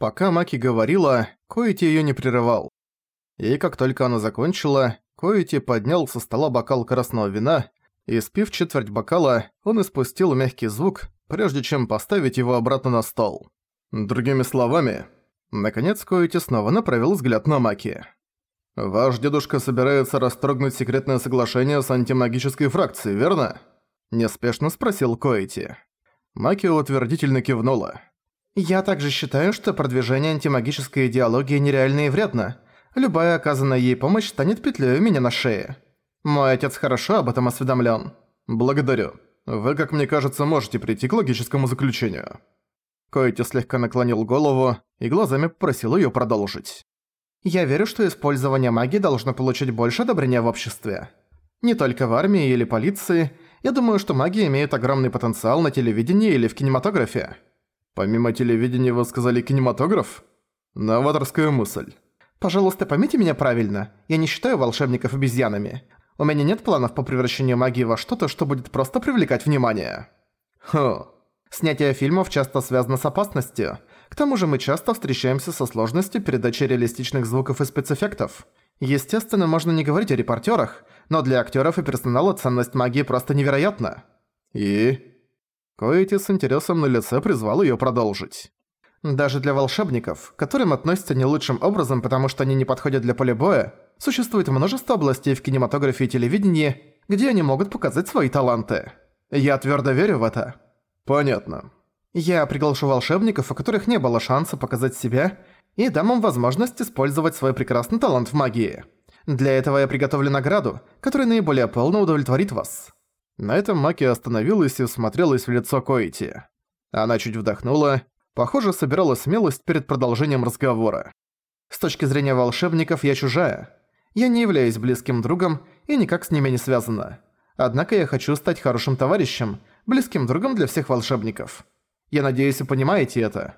Пока Маки говорила, Коити её не прерывал. И как только она закончила, Коити поднял со стола бокал красного вина, и спив четверть бокала, он испустил мягкий звук, прежде чем поставить его обратно на стол. Другими словами, наконец Коити снова направил взгляд на Маки. «Ваш дедушка собирается расторгнуть секретное соглашение с антимагической фракцией, верно?» Неспешно спросил Коити. Маки утвердительно кивнула. «Я также считаю, что продвижение антимагической идеологии нереально и вредно. Любая оказанная ей помощь станет петлей у меня на шее. Мой отец хорошо об этом осведомлен. Благодарю. Вы, как мне кажется, можете прийти к логическому заключению». Коити слегка наклонил голову и глазами попросил ее продолжить. «Я верю, что использование магии должно получить больше одобрения в обществе. Не только в армии или полиции. Я думаю, что магия имеет огромный потенциал на телевидении или в кинематографе». Помимо телевидения вы сказали кинематограф? Новаторская мысль. Пожалуйста, поймите меня правильно. Я не считаю волшебников обезьянами. У меня нет планов по превращению магии во что-то, что будет просто привлекать внимание. Хм. Снятие фильмов часто связано с опасностью. К тому же мы часто встречаемся со сложностью передачи реалистичных звуков и спецэффектов. Естественно, можно не говорить о репортерах, но для актеров и персонала ценность магии просто невероятна. И... Коэти с интересом на лице призвал её продолжить. Даже для волшебников, к которым относятся не лучшим образом, потому что они не подходят для поля боя, существует множество областей в кинематографе и телевидении, где они могут показать свои таланты. Я твёрдо верю в это. Понятно. Я приглашу волшебников, у которых не было шанса показать себя, и дам им возможность использовать свой прекрасный талант в магии. Для этого я приготовлю награду, которая наиболее полно удовлетворит вас. На этом Маки остановилась и смотрелась в лицо Коити. Она чуть вдохнула, похоже, собирала смелость перед продолжением разговора. «С точки зрения волшебников я чужая. Я не являюсь близким другом и никак с ними не связана. Однако я хочу стать хорошим товарищем, близким другом для всех волшебников. Я надеюсь, вы понимаете это».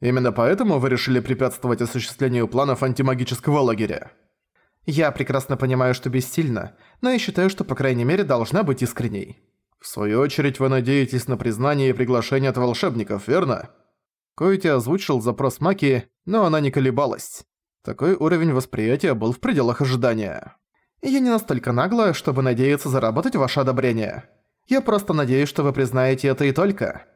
«Именно поэтому вы решили препятствовать осуществлению планов антимагического лагеря?» Я прекрасно понимаю, что бессильна, но я считаю, что по крайней мере должна быть искренней. В свою очередь вы надеетесь на признание и приглашение от волшебников, верно? Койти озвучил запрос Маки, но она не колебалась. Такой уровень восприятия был в пределах ожидания. Я не настолько наглая, чтобы надеяться заработать ваше одобрение. Я просто надеюсь, что вы признаете это и только.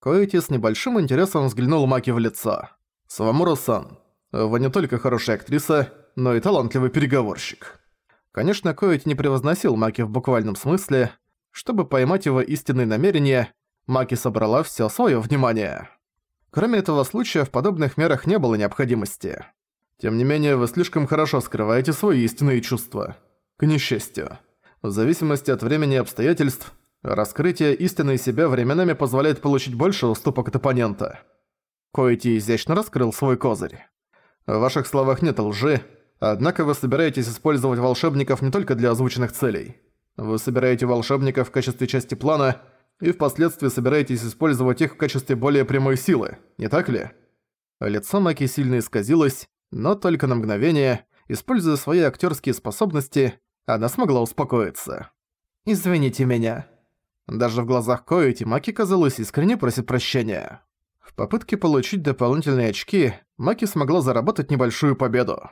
Коэти с небольшим интересом взглянул Маки в лицо. «Свамуро-сан, вы не только хорошая актриса, но и талантливый переговорщик. Конечно, Коэти не превозносил Маки в буквальном смысле. Чтобы поймать его истинные намерения, Маки собрала всё своё внимание. Кроме этого случая, в подобных мерах не было необходимости. Тем не менее, вы слишком хорошо скрываете свои истинные чувства. К несчастью. В зависимости от времени и обстоятельств, раскрытие истинной себя временами позволяет получить больше уступок от оппонента. Коэти изящно раскрыл свой козырь. В ваших словах нет лжи, Однако вы собираетесь использовать волшебников не только для озвученных целей. Вы собираете волшебников в качестве части плана и впоследствии собираетесь использовать их в качестве более прямой силы, не так ли? Лицо Маки сильно исказилось, но только на мгновение, используя свои актерские способности, она смогла успокоиться. «Извините меня». Даже в глазах Коэти Маки, казалось, искренне просит прощения. В попытке получить дополнительные очки, Маки смогла заработать небольшую победу.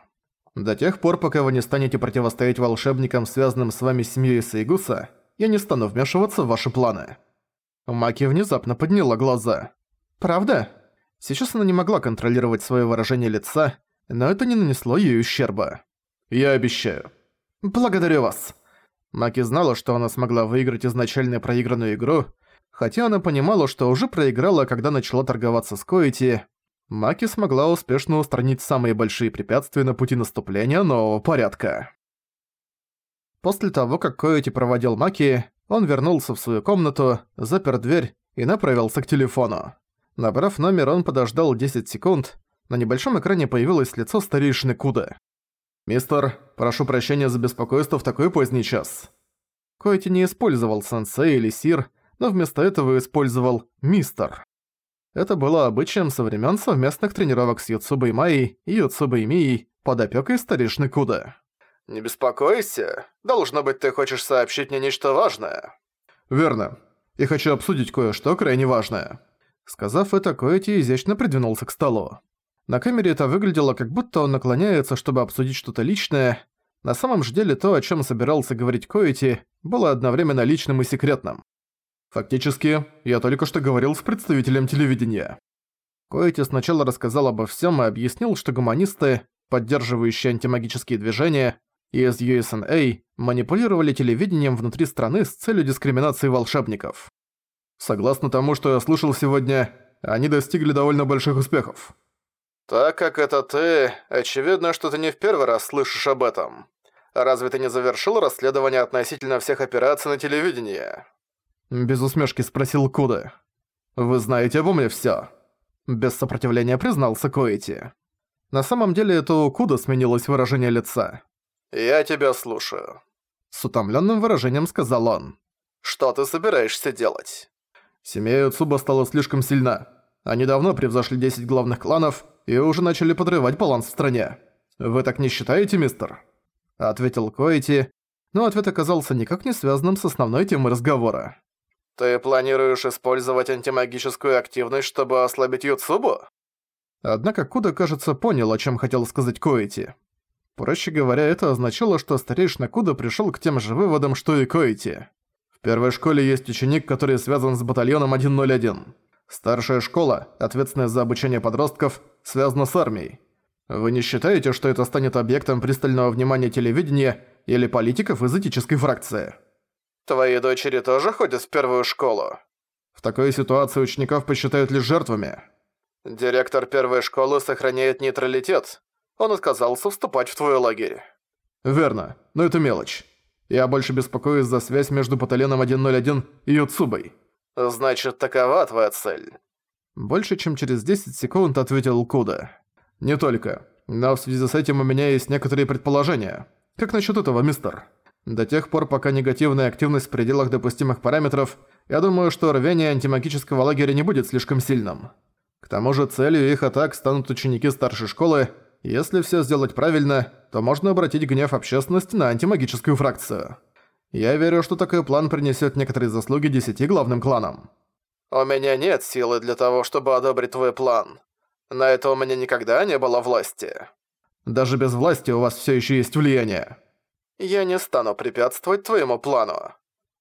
До тех пор, пока вы не станете противостоять волшебникам, связанным с вами семьей Сейгуса, я не стану вмешиваться в ваши планы». Маки внезапно подняла глаза. «Правда?» Сейчас она не могла контролировать свое выражение лица, но это не нанесло ей ущерба. «Я обещаю». «Благодарю вас». Маки знала, что она смогла выиграть изначально проигранную игру, хотя она понимала, что уже проиграла, когда начала торговаться с Коэти, Маки смогла успешно устранить самые большие препятствия на пути наступления нового порядка. После того, как Коэти проводил Маки, он вернулся в свою комнату, запер дверь и направился к телефону. Набрав номер, он подождал 10 секунд, на небольшом экране появилось лицо старейшины Куда. «Мистер, прошу прощения за беспокойство в такой поздний час». Коэти не использовал сенсей или сир, но вместо этого использовал «мистер». Это было обычаем со времен совместных тренировок с Юцубой Майей и Юцубой Мией под опекой старейшины Куда. «Не беспокойся. Должно быть, ты хочешь сообщить мне нечто важное». «Верно. И хочу обсудить кое-что крайне важное». Сказав это, Коэти изящно придвинулся к столу. На камере это выглядело, как будто он наклоняется, чтобы обсудить что-то личное. На самом же деле то, о чем собирался говорить Коэти, было одновременно личным и секретным. Фактически, я только что говорил с представителем телевидения. Коэти сначала рассказал обо всем и объяснил, что гуманисты, поддерживающие антимагические движения, из USNA манипулировали телевидением внутри страны с целью дискриминации волшебников. Согласно тому, что я слышал сегодня, они достигли довольно больших успехов. Так как это ты, очевидно, что ты не в первый раз слышишь об этом. Разве ты не завершил расследование относительно всех операций на телевидении? Без усмешки спросил Куда. Вы знаете обо мне всё. Без сопротивления признался Коэти. На самом деле это у Куда сменилось выражение лица. «Я тебя слушаю», — с утомленным выражением сказал он. «Что ты собираешься делать?» Семья Цуба стала слишком сильна. Они давно превзошли 10 главных кланов и уже начали подрывать баланс в стране. Вы так не считаете, мистер? Ответил Коэти, но ответ оказался никак не связанным с основной темой разговора. «Ты планируешь использовать антимагическую активность, чтобы ослабить Юцубу?» Однако Куда, кажется, понял, о чем хотел сказать Коэти. Проще говоря, это означало, что старейшина Куда пришел к тем же выводам, что и Коэти. В первой школе есть ученик, который связан с батальоном 101. Старшая школа, ответственная за обучение подростков, связана с армией. Вы не считаете, что это станет объектом пристального внимания телевидения или политиков из этической фракции? Твои дочери тоже ходят в первую школу? В такой ситуации учеников посчитают лишь жертвами. Директор первой школы сохраняет нейтралитет, он отказался вступать в твой лагерь. Верно, но это мелочь. Я больше беспокоюсь за связь между батальоном 101 и Юцубой. Значит, такова твоя цель. Больше чем через 10 секунд ответил Куда. Не только. Но в связи с этим у меня есть некоторые предположения. Как насчет этого, мистер? До тех пор, пока негативная активность в пределах допустимых параметров, я думаю, что рвение антимагического лагеря не будет слишком сильным. К тому же целью их атак станут ученики старшей школы, если все сделать правильно, то можно обратить гнев общественности на антимагическую фракцию. Я верю, что такой план принесет некоторые заслуги десяти главным кланам. У меня нет силы для того, чтобы одобрить твой план. На это у меня никогда не было власти. Даже без власти у вас все еще есть влияние. Я не стану препятствовать твоему плану.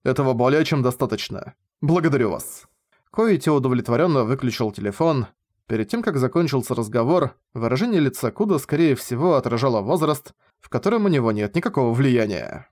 Этого более чем достаточно. Благодарю вас. Коити удовлетворенно выключил телефон, Перед тем, как закончился разговор, выражение лица Куда, скорее всего, отражало возраст, в котором у него нет никакого влияния.